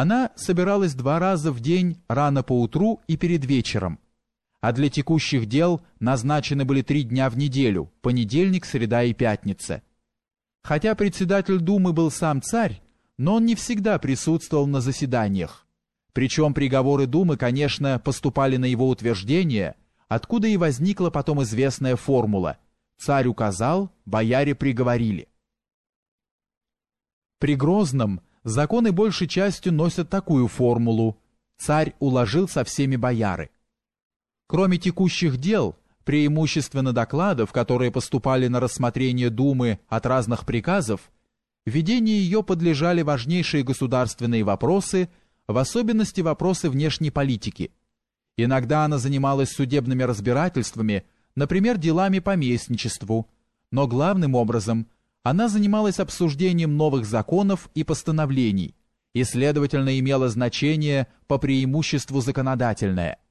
Она собиралась два раза в день рано поутру и перед вечером, а для текущих дел назначены были три дня в неделю, понедельник, среда и пятница. Хотя председатель Думы был сам царь, но он не всегда присутствовал на заседаниях. Причем приговоры Думы, конечно, поступали на его утверждение, откуда и возникла потом известная формула «Царь указал, бояре приговорили». При Грозном законы большей частью носят такую формулу «Царь уложил со всеми бояры». Кроме текущих дел, преимущественно докладов, которые поступали на рассмотрение Думы от разных приказов, ведению ее подлежали важнейшие государственные вопросы, в особенности вопросы внешней политики. Иногда она занималась судебными разбирательствами, например, делами по местничеству, но главным образом она занималась обсуждением новых законов и постановлений, и, следовательно, имела значение по преимуществу законодательное –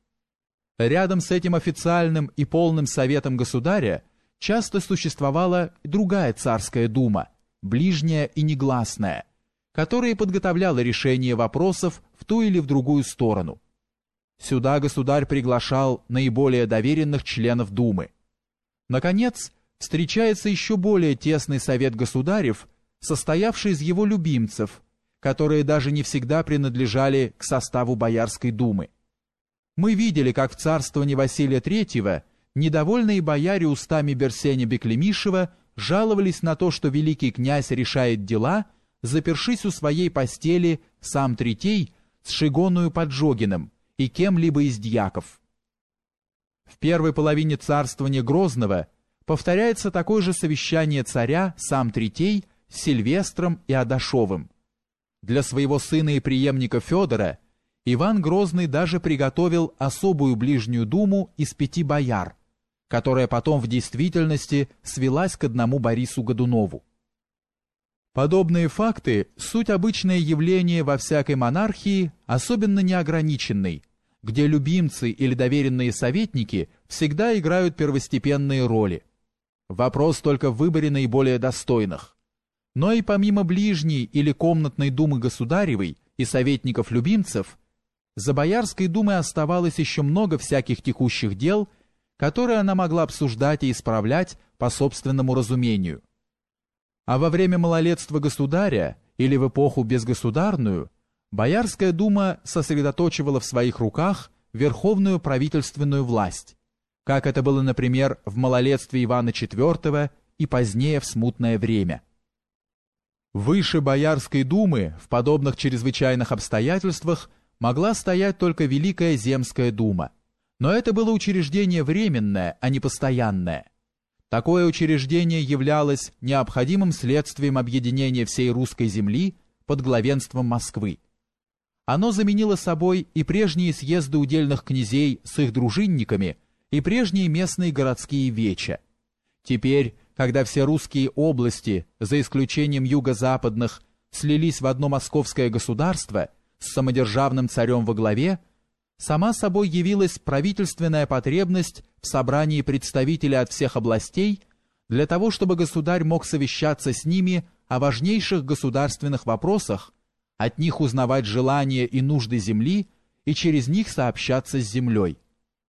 Рядом с этим официальным и полным советом государя часто существовала другая царская дума, ближняя и негласная, которая подготовляла решение вопросов в ту или в другую сторону. Сюда государь приглашал наиболее доверенных членов думы. Наконец, встречается еще более тесный совет государев, состоявший из его любимцев, которые даже не всегда принадлежали к составу Боярской думы. Мы видели, как в царствовании Василия III недовольные бояре устами Берсеня Беклемишева жаловались на то, что великий князь решает дела, запершись у своей постели сам Третей с Шигоною Поджогиным и кем-либо из дьяков. В первой половине царствования Грозного повторяется такое же совещание царя сам Третей с Сильвестром и Адашовым. Для своего сына и преемника Федора – Иван Грозный даже приготовил особую ближнюю думу из пяти бояр, которая потом в действительности свелась к одному Борису Годунову. Подобные факты – суть обычное явление во всякой монархии, особенно неограниченной, где любимцы или доверенные советники всегда играют первостепенные роли. Вопрос только в выборе наиболее достойных. Но и помимо ближней или комнатной думы государевой и советников-любимцев – за Боярской думой оставалось еще много всяких текущих дел, которые она могла обсуждать и исправлять по собственному разумению. А во время малолетства государя или в эпоху безгосударную Боярская дума сосредоточивала в своих руках верховную правительственную власть, как это было, например, в малолетстве Ивана IV и позднее в смутное время. Выше Боярской думы в подобных чрезвычайных обстоятельствах могла стоять только Великая Земская дума. Но это было учреждение временное, а не постоянное. Такое учреждение являлось необходимым следствием объединения всей русской земли под главенством Москвы. Оно заменило собой и прежние съезды удельных князей с их дружинниками, и прежние местные городские веча. Теперь, когда все русские области, за исключением юго-западных, слились в одно московское государство – с самодержавным царем во главе, сама собой явилась правительственная потребность в собрании представителей от всех областей для того, чтобы государь мог совещаться с ними о важнейших государственных вопросах, от них узнавать желания и нужды земли и через них сообщаться с землей.